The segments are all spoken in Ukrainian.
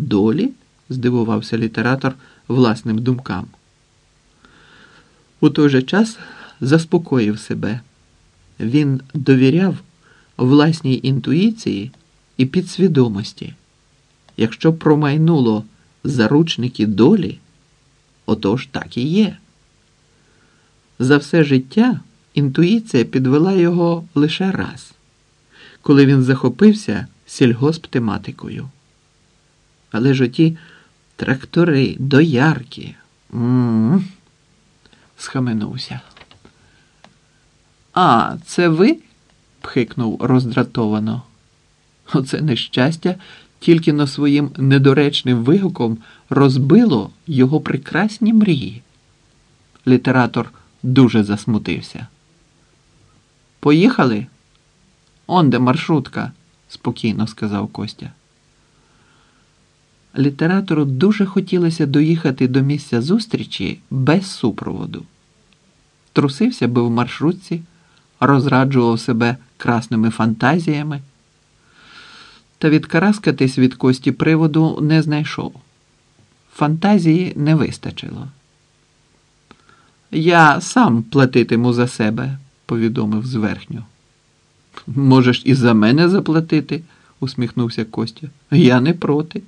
Долі? здивувався літератор власним думкам. У той же час заспокоїв себе. Він довіряв власній інтуїції і підсвідомості. Якщо промайнуло заручники долі, отож так і є. За все життя інтуїція підвела його лише раз, коли він захопився сільгосптематикою. Але ж оті трактори, доярки. М-м-м, схаменувся. А, це ви? пхикнув роздратовано. Оце нещастя тільки на своїм недоречним вигуком розбило його прекрасні мрії. Літератор дуже засмутився. Поїхали? Он де маршрутка, спокійно сказав Костя. Літератору дуже хотілося доїхати до місця зустрічі без супроводу. Трусився би в маршрутці, розраджував себе красними фантазіями, та відкараскатись від кості приводу не знайшов. Фантазії не вистачило. Я сам платитиму за себе, повідомив зверхню. Можеш і за мене заплатити, усміхнувся Костя. Я не проти.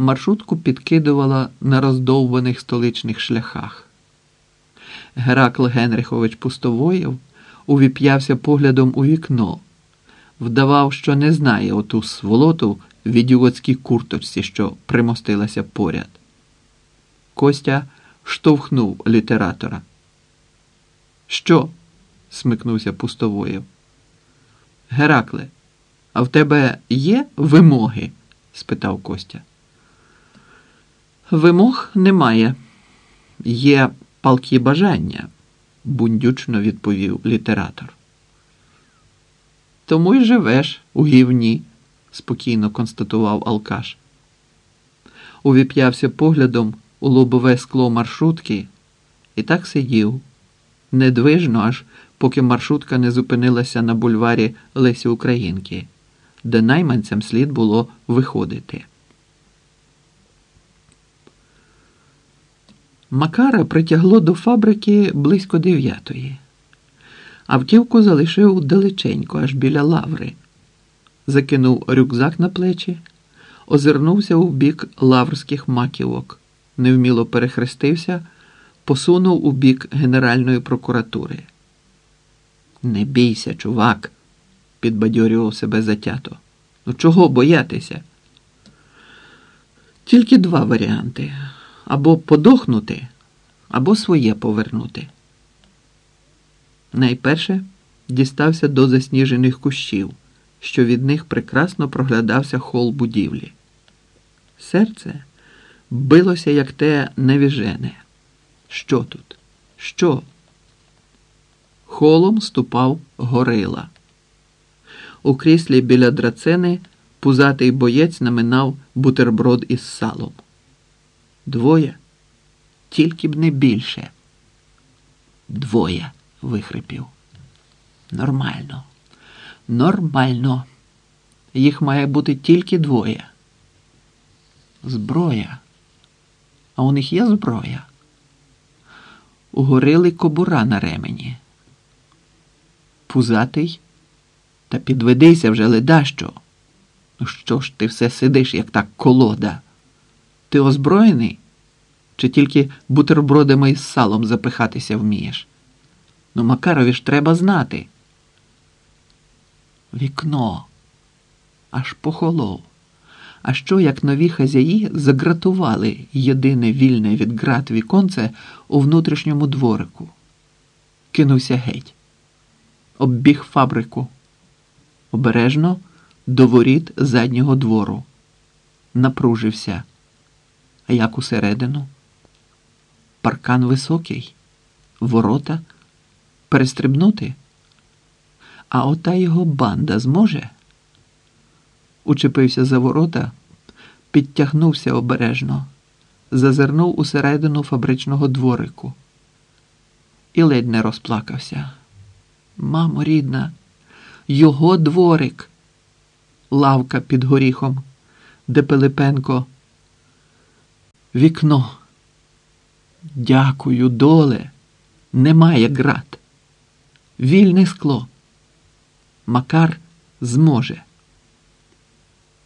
Маршрутку підкидувала на роздовбаних столичних шляхах. Геракл Генрихович Пустовоєв увіп'явся поглядом у вікно, вдавав, що не знає оту сволоту в ідіотській курточці, що примостилася поряд. Костя штовхнув літератора. Що? смикнувся Пустовоєв. Геракле, а в тебе є вимоги? спитав Костя. Вимог немає. Є палкі бажання, бундючно відповів літератор. Тому й живеш у гівні, спокійно констатував Алкаш. Увіп'явся поглядом у лобове скло маршрутки і так сидів, недвижно, аж поки маршрутка не зупинилася на бульварі Лесі Українки, де найманцям слід було виходити. Макара притягло до фабрики близько дев'ятої. Автівку залишив далеченько, аж біля лаври. Закинув рюкзак на плечі, озирнувся у бік лаврських маківок, невміло перехрестився, посунув у бік Генеральної прокуратури. Не бійся, чувак, підбадьорював себе затято. Ну чого боятися? Тільки два варіанти або подохнути, або своє повернути. Найперше дістався до засніжених кущів, що від них прекрасно проглядався хол будівлі. Серце билося, як те невіжене. Що тут? Що? Холом ступав горила. У кріслі біля драцени пузатий боєць наминав бутерброд із салом. Двоє, тільки б не більше. Двоє вихрипів. Нормально, нормально. Їх має бути тільки двоє. Зброя. А у них є зброя. Угорили кобура на ремені. Пузатий. Та підведися вже ледащо. Ну що ж ти все сидиш, як так колода? Ти озброєний? Чи тільки бутербродами із салом запихатися вмієш? Ну, Макарові ж треба знати. Вікно аж похолов. А що, як нові хазяї загратували єдине вільне від град віконце у внутрішньому дворику? Кинувся геть, оббіг фабрику, обережно до воріт заднього двору, напружився. А як усередину? Паркан високий, ворота перестрибнути? А ота його банда зможе? Учепився за ворота, підтягнувся обережно, зазирнув усередину фабричного дворику і ледь не розплакався. Мамо, рідна, його дворик, лавка під горіхом де Пилипенко. Вікно. Дякую, доле. Немає град. Вільне скло. Макар зможе.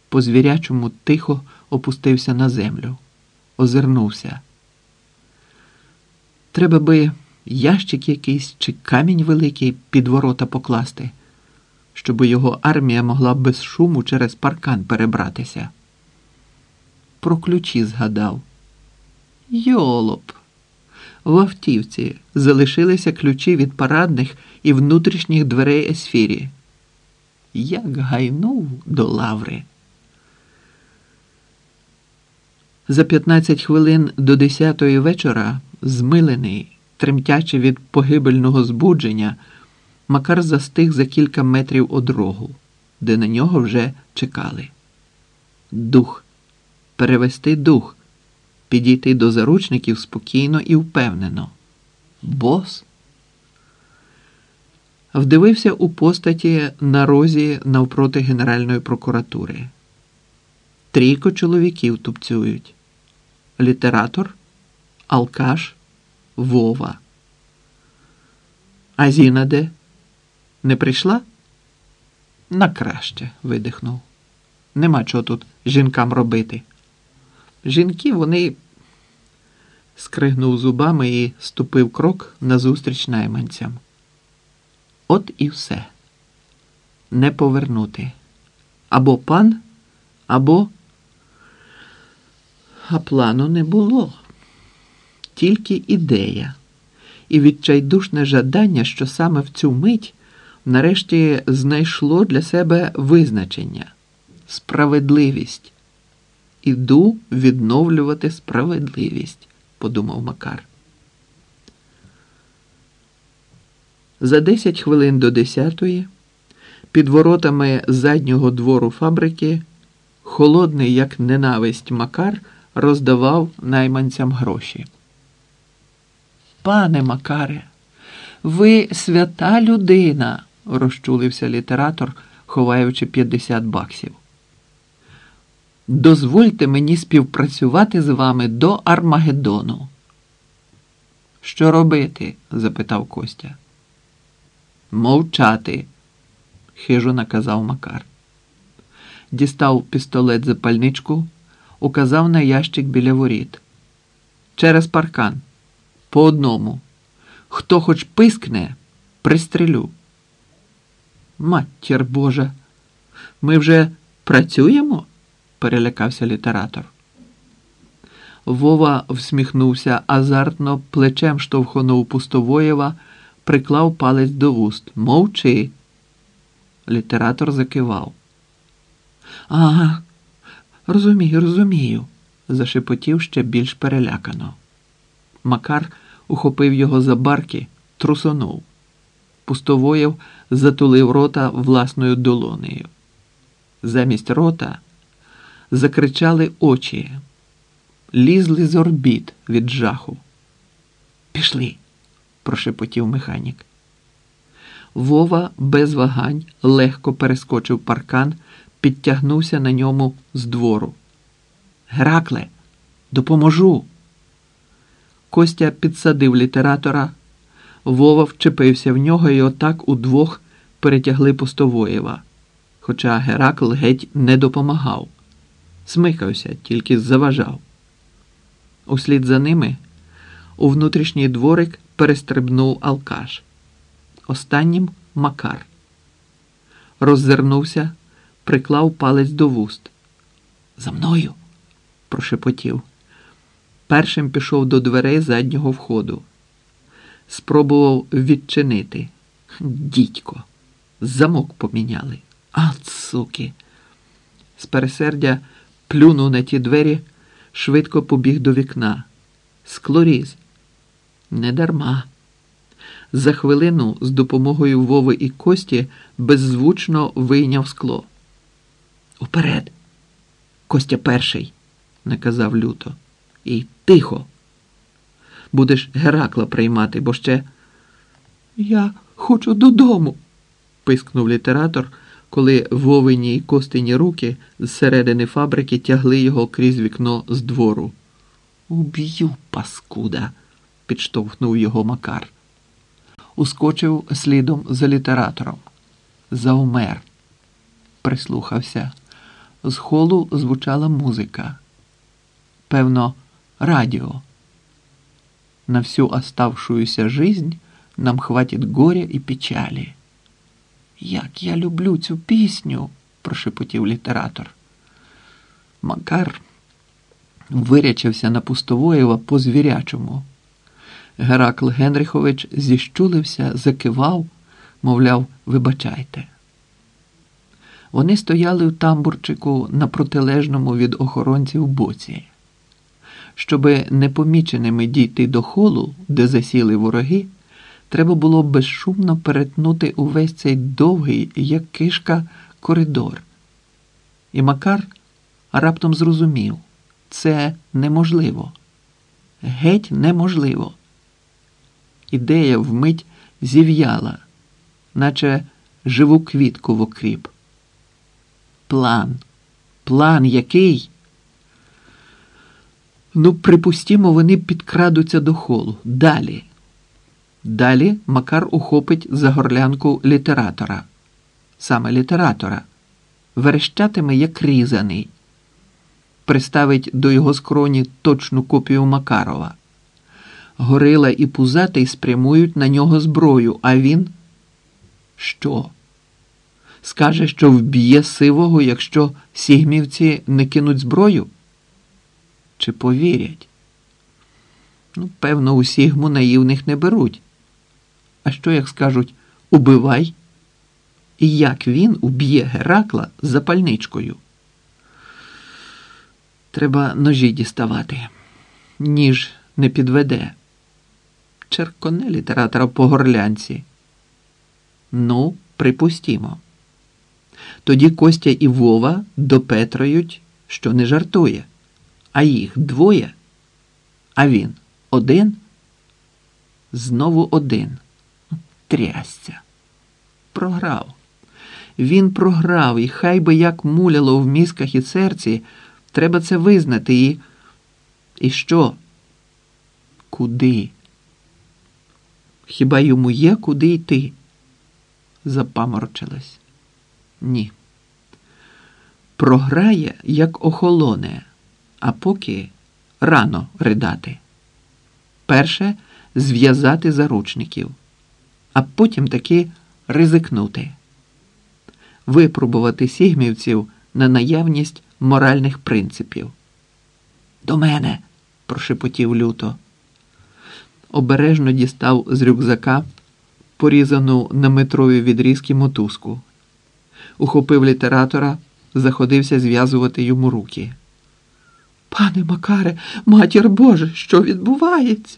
По звірячому тихо опустився на землю, озирнувся. Треба би ящик якийсь чи камінь великий під ворота покласти, щоб його армія могла без шуму через паркан перебратися. Про ключі згадав. Йолоп. В автівці залишилися ключі від парадних і внутрішніх дверей есфірі. Як гайнув до лаври. За 15 хвилин до 10 вечора, змилений, тремтячи від погибельного збудження, Макар застиг за кілька метрів од рогу, де на нього вже чекали. Дух, перевести дух, підійти до заручників спокійно і впевнено. Бос. Вдивився у постаті на розі навпроти Генеральної прокуратури. Трійко чоловіків тупцюють. Літератор, Алкаш, Вова. А Зіна де? Не прийшла? На краще, видихнув. Нема чого тут жінкам робити. Жінки вони скригнув зубами і ступив крок назустріч найманцям. От і все. Не повернути. Або пан, або. А плану не було. Тільки ідея і відчайдушне жадання, що саме в цю мить нарешті знайшло для себе визначення справедливість. Іду відновлювати справедливість, подумав Макар. За 10 хвилин до 10 під воротами заднього двору фабрики холодний, як ненависть Макар, роздавав найманцям гроші. Пане Макаре, ви свята людина, розчулився літератор, ховаючи 50 баксів. Дозвольте мені співпрацювати з вами до Армагеддону. Що робити? запитав Костя. Мовчати, хижо наказав Макар. Дістав пістолет запальничку, указав на ящик біля воріт. Через паркан. По одному. Хто хоч пискне, пристрелю. Матір Божа, ми вже працюємо? Перелякався літератор. Вова всміхнувся азартно, плечем штовхонув Пустовоєва, приклав палець до вуст. Мовчи. Літератор закивав. Ага, розумію, розумію, зашепотів ще більш перелякано. Макар ухопив його за барки, трусонув. Пустовоєв затулив рота власною долонею. Замість рота закричали очі, лізли з орбіт від жаху. Пішли, прошепотів механік. Вова без вагань легко перескочив паркан, підтягнувся на ньому з двору. Геракле, допоможу. Костя підсадив літератора, Вова вчепився в нього і отак удвох перетягли Пустовоєва, хоча Геракл геть не допомагав смикався, тільки заважав. Услід за ними у внутрішній дворик перестрибнув Алкаш. Останнім Макар. Роззирнувся, приклав палець до вуст. За мною, прошепотів. Першим пішов до дверей заднього входу. Спробував відчинити. Дідько, замок поміняли. А, цуки! З пересердя плюнув на ті двері, швидко побіг до вікна. Склоріз. Недарма. За хвилину з допомогою Вови і Кості беззвучно вийняв скло. Уперед. Костя перший, наказав люто. І тихо. Будеш Геракла приймати, бо ще. Я хочу додому, пискнув літератор коли вовині й костині руки з середини фабрики тягли його крізь вікно з двору. Уб'ю, паскуда, підштовхнув його Макар. Ускочив слідом за літератором. Завмер. Прислухався. З холу звучала музика. Певно, радио. На всю оставшуюся жизнь нам хватит горя і печалі. Як я люблю цю пісню, прошепотів літератор. Макар вирячився на Пустовоєва по звірячому. Геракл Генрихович зіщулився, закивав, мовляв, вибачайте. Вони стояли в тамбурчику на протилежному від охоронців боці. Щоби непоміченими дійти до холу, де засіли вороги, треба було безшумно перетнути увесь цей довгий, як кишка, коридор. І Макар раптом зрозумів це неможливо. Геть неможливо. Ідея вмить зів'яла, наче живу квітку в окріп. План. План який? Ну, припустімо, вони підкрадуться до холу. Далі. Далі Макар ухопить за горлянку літератора. Саме літератора. Верещатиме, як різаний. Приставить до його скроні точну копію Макарова. Горила і пузатий спрямують на нього зброю, а він що? Скаже, що вб'є сивого, якщо сігмівці не кинуть зброю? Чи повірять? Ну, певно, у сігму наївних не беруть. А що як скажуть убивай? І як він уб'є Геракла запальничкою? Треба ножі діставати. Ніж не підведе. Черконе літератора по горлянці. Ну, припустімо. Тоді Костя і Вова допетрують, що не жартує, а їх двоє, а він один, знову один. Трясця. Програв. Він програв, і хай би як муляло в мізках і серці, треба це визнати і. І що? Куди? Хіба йому є куди йти? Запаморочилась. Ні. Програє, як охолоне, а поки рано ридати. Перше зв'язати заручників, а потім таки ризикнути, випробувати сігмівців на наявність моральних принципів. До мене, прошепотів люто. Обережно дістав з рюкзака порізану на метрові відрізки мотузку ухопив літератора, заходився зв'язувати йому руки. Пане Макаре, матір Боже, що відбувається?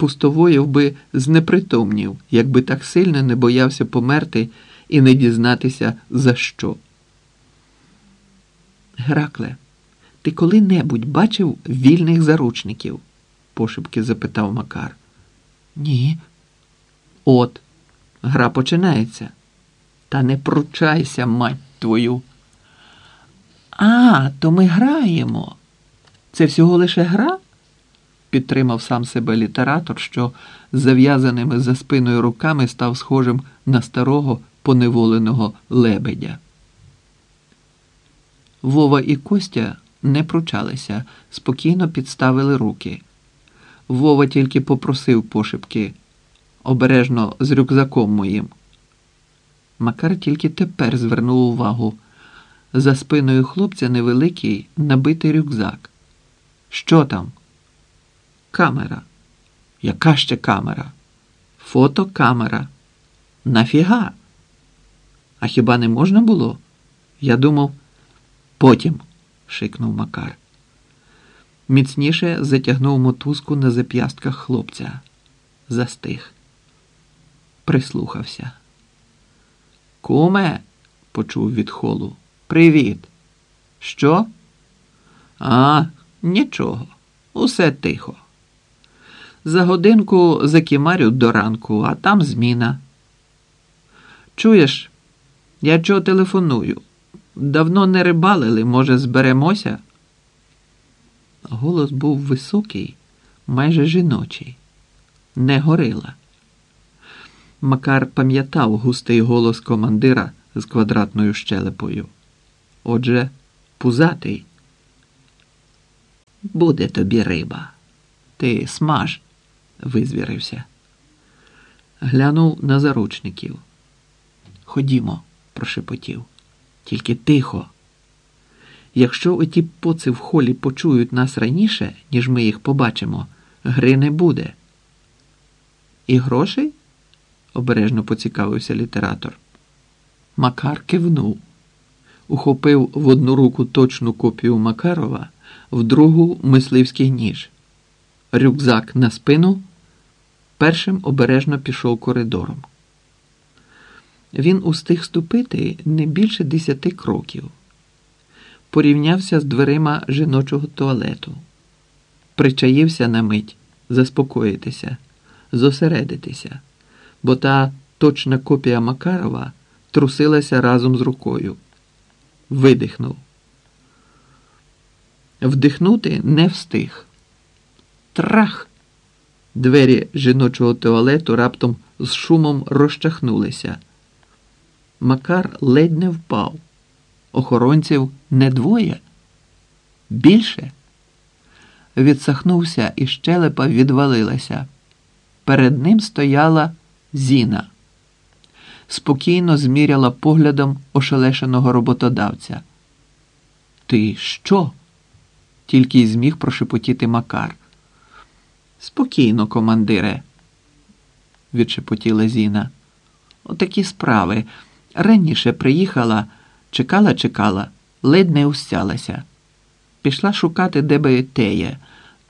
Пустовоєв би знепритомнів, якби так сильно не боявся померти і не дізнатися за що. Геракле, ти коли-небудь бачив вільних заручників? пошепки запитав Макар. Ні. От, гра починається. Та не пручайся, мать твою. А, то ми граємо. Це всього лише гра? Підтримав сам себе літератор, що зав'язаними за спиною руками став схожим на старого поневоленого лебедя. Вова і Костя не пручалися, спокійно підставили руки. Вова тільки попросив пошепки обережно з рюкзаком моїм. Макар тільки тепер звернув увагу. За спиною хлопця невеликий набитий рюкзак. Що там? Камера. Яка ще камера? Фотокамера. Нафіга? А хіба не можна було? Я думав, потім, шикнув Макар. Міцніше затягнув мотузку на зап'ястках хлопця. Застиг. Прислухався. Куме, почув від холу. Привіт. Що? А, нічого. Усе тихо. За годинку закімарю до ранку, а там зміна. Чуєш, Я чого телефоную? Давно не рибалили, може, зберемося? Голос був високий, майже жіночий, не горила. Макар пам'ятав густий голос командира з квадратною щелепою. Отже, пузатий. Буде тобі риба. Ти смаж, визвірився. Глянув на заручників. Ходімо, прошепотів. Тільки тихо. Якщо оті поци в холі почують нас раніше, ніж ми їх побачимо, гри не буде. І грошей? обережно поцікавився літератор. Макар кивнув, ухопив в одну руку точну копію Макарова, в другу мисливський ніж, рюкзак на спину, першим обережно пішов коридором. Він устиг ступити не більше десяти кроків. Порівнявся з дверима жіночого туалету, причаївся на мить заспокоїтися, зосередитися, бо та точна копія Макарова трусилася разом з рукою. Видихнув. Вдихнути не встиг. Трах! Двері жіночого туалету раптом з шумом розчахнулися. Макар ледь не впав. Охоронців не двоє. Більше. Відсахнувся і щелепа відвалилася. Перед ним стояла Зіна. Спокійно зміряла поглядом ошелешеного роботодавця. Ти що? тільки й зміг прошепотіти Макар. Спокійно, командире, відшепотіла Зіна. Отакі справи. Раніше приїхала, чекала, чекала, ледь не устялася. Пішла шукати, де би теє.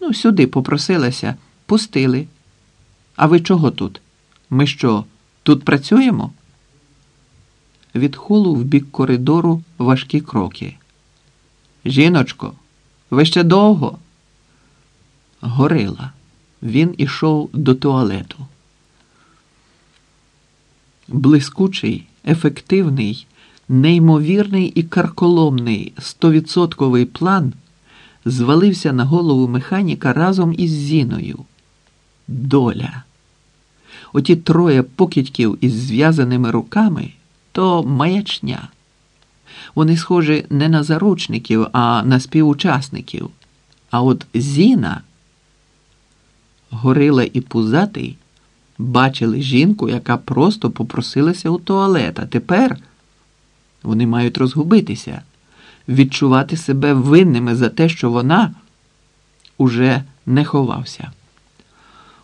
Ну, сюди попросилася, пустили. А ви чого тут? Ми що, тут працюємо? Від холу в бік коридору важкі кроки. Жіночко, ви ще довго? Горила. Він ішов до туалету. Блискучий, ефективний, неймовірний і карколомний стовідсотковий план звалився на голову механіка разом із Зіною. Доля. Оті троє покидьків із зв'язаними руками то маячня. Вони схожі не на заручників, а на співучасників. А от Зіна, горила і пузатий, бачили жінку, яка просто попросилася у туалет. А тепер вони мають розгубитися, відчувати себе винними за те, що вона уже не ховався.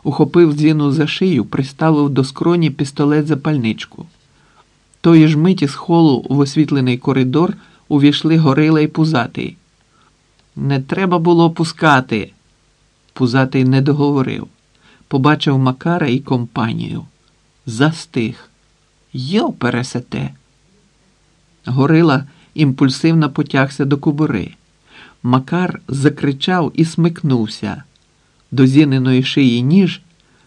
Ухопив Зіну за шию, приставив до скроні пістолет запальничку. Тої ж миті з холу в освітлений коридор увійшли горила й пузатий. Не треба було пускати. Пузатий не договорив. Побачив Макара і компанію. Застиг. Йо пересете. Горила імпульсивно потягся до кубури. Макар закричав і смикнувся. До зіненої шиї ніж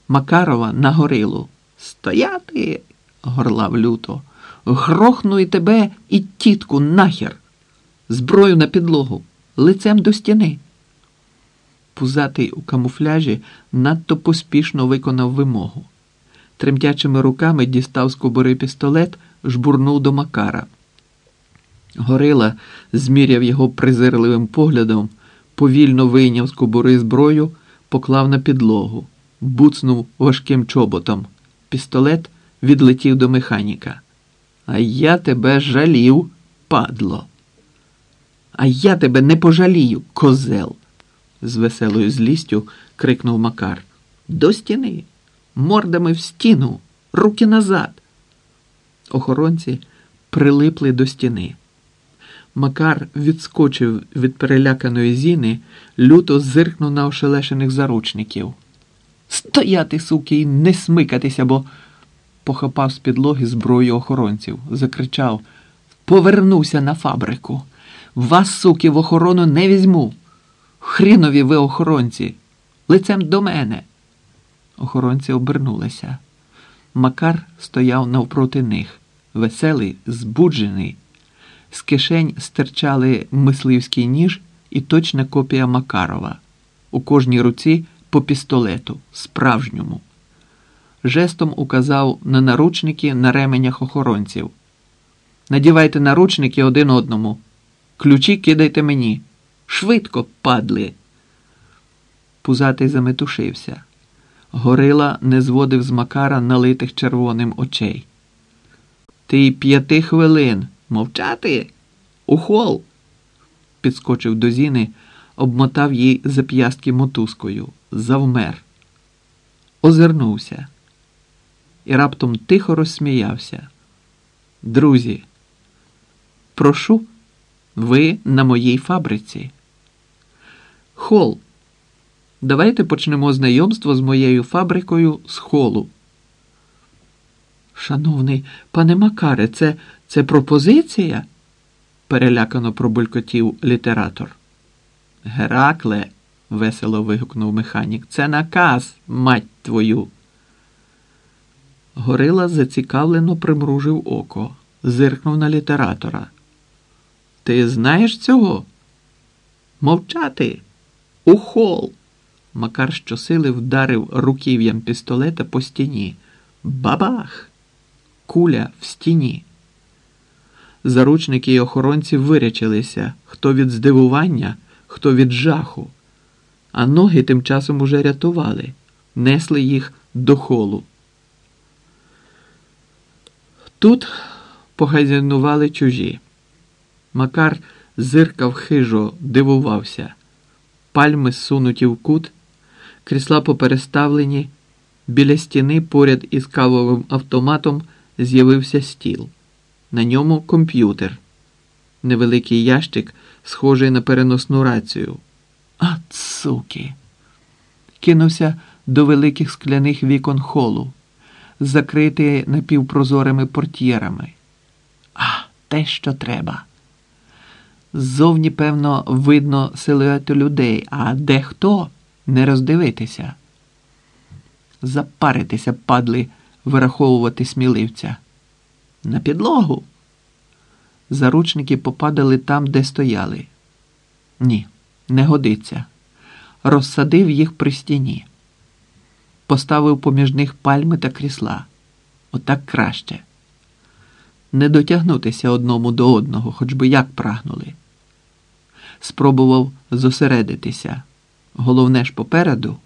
Макарова на горилу. Стояти! горлав люто. Грохну і тебе і тітку нахер. Зброю на підлогу, лицем до стіни. Пузатий у камуфляжі надто поспішно виконав вимогу. Тремтячими руками дістав з кобури пістолет, жбурнув до Макара. Горила зміряв його презирливим поглядом, повільно вийняв з кобури зброю, поклав на підлогу, буцнув важким чоботом. Пістолет відлетів до механіка. А я тебе жалів, падло. А я тебе не пожалію, козел, з веселою злістю крикнув Макар. До стіни, мордами в стіну, руки назад. Охоронці прилипли до стіни. Макар відскочив від переляканої зіни, люто зиркнув на ошелешених заручників. Стояти, суки, і не смикатися, бо похапав з підлоги зброю охоронців, закричав Повернуся на фабрику. Вас, суки, в охорону не візьму. Хрінові ви охоронці, лицем до мене. Охоронці обернулися. Макар стояв навпроти них, веселий, збуджений. З кишень стирчали мисливський ніж і точна копія Макарова. У кожній руці по пістолету, справжньому. Жестом указав на наручники на ременях охоронців. Надівайте наручники один одному. Ключі кидайте мені. Швидко падли. Пузатий заметушився. Горила не зводив з Макара налитих червоним очей. Ти п'яти хвилин мовчати? У хол. Підскочив до Зіни, обмотав їй зап'ястки мотузкою, завмер. Озирнувся і раптом тихо розсміявся. Друзі, прошу, ви на моїй фабриці. Хол. Давайте почнемо знайомство з моєю фабрикою з холу. Шановний пане Макаре, це, це пропозиція? перелякано пробулькотів літератор. Геракле, весело вигукнув механік, це наказ, мать твою. Горила зацікавлено примружив око, зиркнув на літератора. Ти знаєш цього? Мовчати. У хол. Макар щосили вдарив руків'ям пістолета по стіні. Бабах! Куля в стіні. Заручники й охоронці вирячилися хто від здивування, хто від жаху, а ноги тим часом уже рятували, несли їх до холу. Тут похазяйнували чужі. Макар зиркав хижо, дивувався. Пальми сунуті в кут, крісла попереставлені, біля стіни поряд із кавовим автоматом з'явився стіл. На ньому комп'ютер, невеликий ящик, схожий на переносну рацію. А, цуки! Кинувся до великих скляних вікон холу, закритий напівпрозорими портьєрами. А, те, що треба. Ззовні, певно, видно силуети людей, а де хто не роздивитися. Запаритися, падли, вираховувати сміливця. На підлогу. Заручники попадали там, де стояли. Ні, не годиться. Розсадив їх при стіні, поставив поміж них пальми та крісла. Отак краще. Не дотягнутися одному до одного, хоч би як прагнули. Спробував зосередитися. Головне ж попереду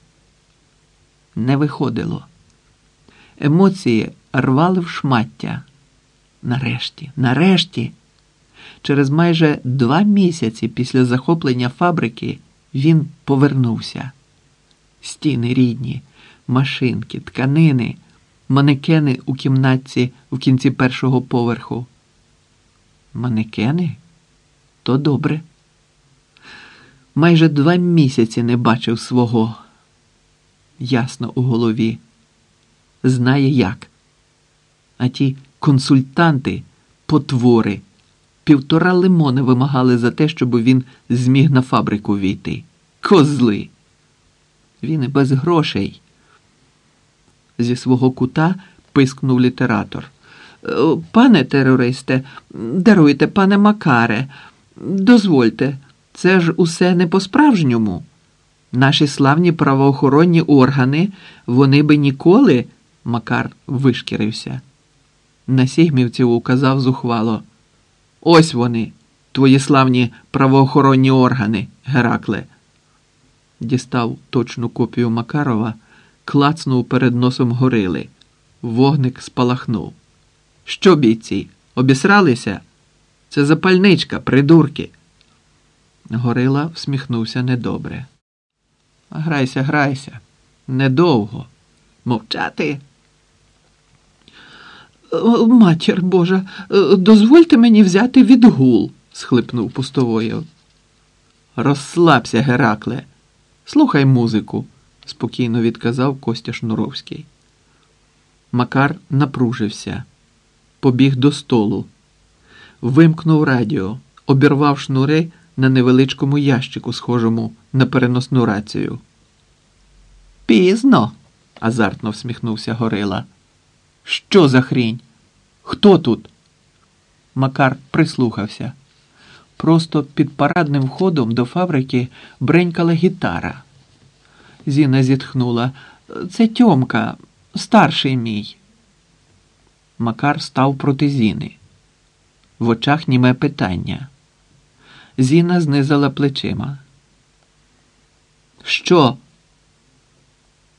не виходило. Емоції рвали в шмаття. Нарешті, нарешті, через майже два місяці після захоплення фабрики він повернувся. Стіни рідні, машинки, тканини, манекени у кімнатці в кінці першого поверху. Манекени? То добре. Майже два місяці не бачив свого. Ясно у голові. Знає як. А ті консультанти, потвори, півтора лимони вимагали за те, щоб він зміг на фабрику війти. Козли. Він і без грошей. Зі свого кута пискнув літератор. «Е, Пане терористе, даруйте, пане Макаре, дозвольте, це ж усе не по-справжньому. Наші славні правоохоронні органи, вони би ніколи, Макар вишкірився. На сігмівців указав зухвало. Ось вони, твої славні правоохоронні органи, Геракле. Дістав точну копію Макарова, клацнув перед носом горили. Вогник спалахнув. Що, бійці, обісралися? Це запальничка, придурки. Горила всміхнувся недобре. Грайся, грайся. Недовго. Мовчати. «Е, Матір Божа, е, дозвольте мені взяти відгул, схлипнув пустовоєв. Розслабся, Геракле, слухай музику, спокійно відказав Костя Шнуровський. Макар напружився, побіг до столу, вимкнув радіо, обірвав шнури на невеличкому ящику, схожому на переносну рацію. Пізно, азартно всміхнувся Горила. Що за хрінь? Хто тут? Макар прислухався. Просто під парадним входом до фабрики бренькала гітара. Зіна зітхнула. Це Тьомка, старший мій. Макар став проти Зіни. В очах німе питання. Зіна знизила плечима. Що?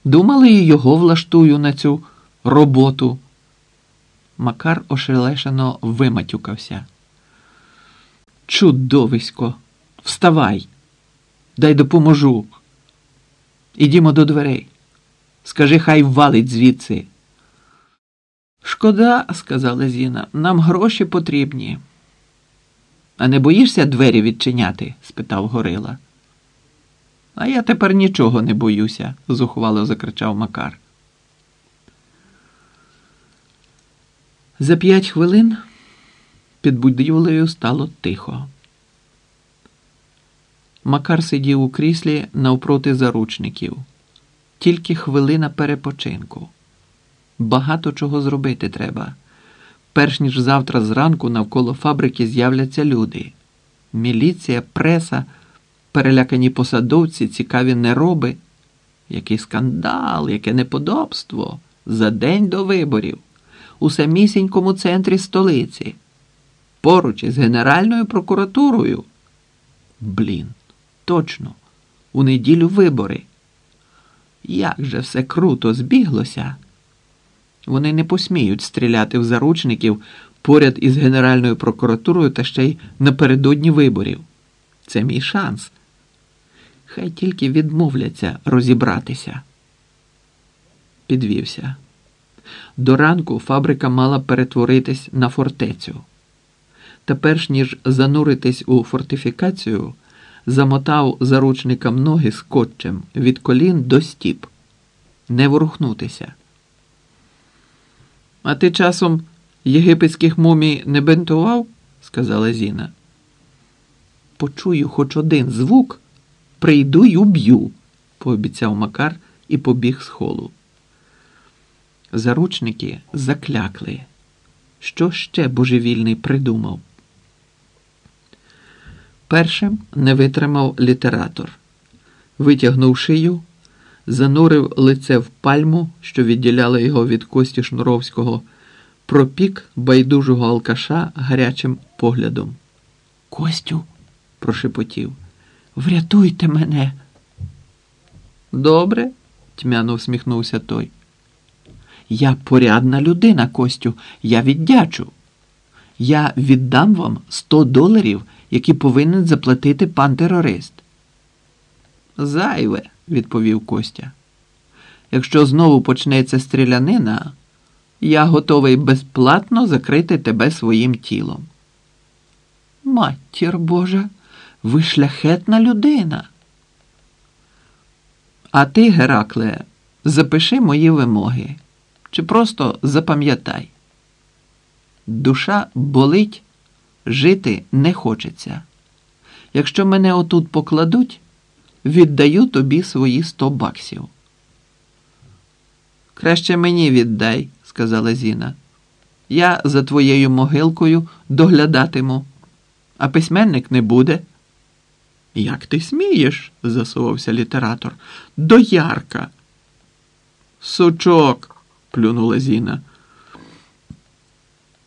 Думали, і його влаштую на цю роботу. Макар ошелешено виматюкався. Чудовисько, вставай, дай допоможу. Ідімо до дверей. Скажи, хай валить звідси. Шкода, сказала Зіна, нам гроші потрібні. А не боїшся двері відчиняти? спитав Горила. А я тепер нічого не боюся, зухвало закричав Макар. За п'ять хвилин під будівлею стало тихо. Макар сидів у кріслі навпроти заручників. Тільки хвилина перепочинку. Багато чого зробити треба. Перш ніж завтра зранку навколо фабрики з'являться люди. Міліція, преса, перелякані посадовці, цікаві нероби. Який скандал, яке неподобство за день до виборів у самісінькому центрі столиці, поруч із Генеральною прокуратурою. Блін, точно, у неділю вибори. Як же все круто збіглося. Вони не посміють стріляти в заручників поряд із Генеральною прокуратурою та ще й напередодні виборів. Це мій шанс. Хай тільки відмовляться розібратися. Підвівся. До ранку фабрика мала перетворитись на фортецю. Та перш ніж зануритись у фортифікацію, замотав заручникам ноги скотчем від колін до стіп. Не ворухнутися. А ти часом єгипетських мумій не бентував? сказала Зіна. Почую хоч один звук, прийду й уб'ю, пообіцяв Макар і побіг з холу. Заручники заклякли. Що ще божевільний придумав? Першим не витримав літератор, витягнув шию, занурив лице в пальму, що відділяла його від Кості Шнуровського, пропік байдужого алкаша гарячим поглядом. Костю, прошепотів, врятуйте мене. Добре, тьмяно всміхнувся той. Я порядна людина, Костю, я віддячу. Я віддам вам 100 доларів, які повинен заплатити пан терорист. Зайве, відповів Костя. Якщо знову почнеться стрілянина, я готовий безплатно закрити тебе своїм тілом. Матір Божа, ви шляхетна людина. А ти, Геракле, запиши мої вимоги чи просто запам'ятай. Душа болить, жити не хочеться. Якщо мене отут покладуть, віддаю тобі свої сто баксів. Краще мені віддай, сказала Зіна. Я за твоєю могилкою доглядатиму, а письменник не буде. Як ти смієш? засувався літератор. Доярка. Сучок плюнула Зіна.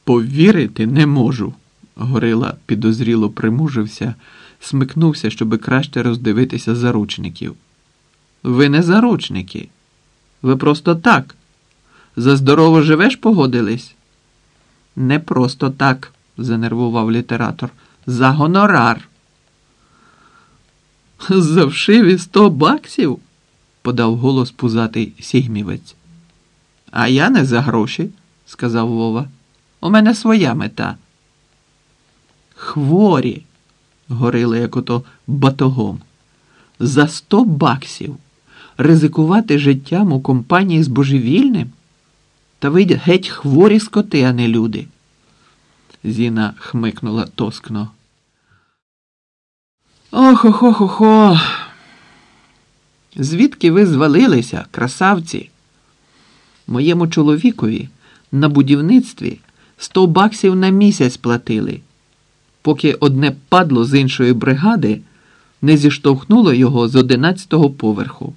Повірити не можу. Горила підозріло примужився, смикнувся, щоби краще роздивитися заручників. Ви не заручники. Ви просто так. За здорово живеш, погодились? Не просто так, занервував літератор. За гонорар. За вшиві сто баксів? подав голос пузатий сігмівець. А я не за гроші, сказав Вова. У мене своя мета. Хворі, горили як ото батогом. За сто баксів ризикувати життям у компанії з божевільним? Та ви геть хворі скоти, а не люди. Зіна хмикнула тоскно. Ох ох ох ох ох Звідки ви звалилися, красавці? Моєму чоловікові на будівництві сто баксів на місяць платили, поки одне падло з іншої бригади не зіштовхнуло його з одинадцятого поверху.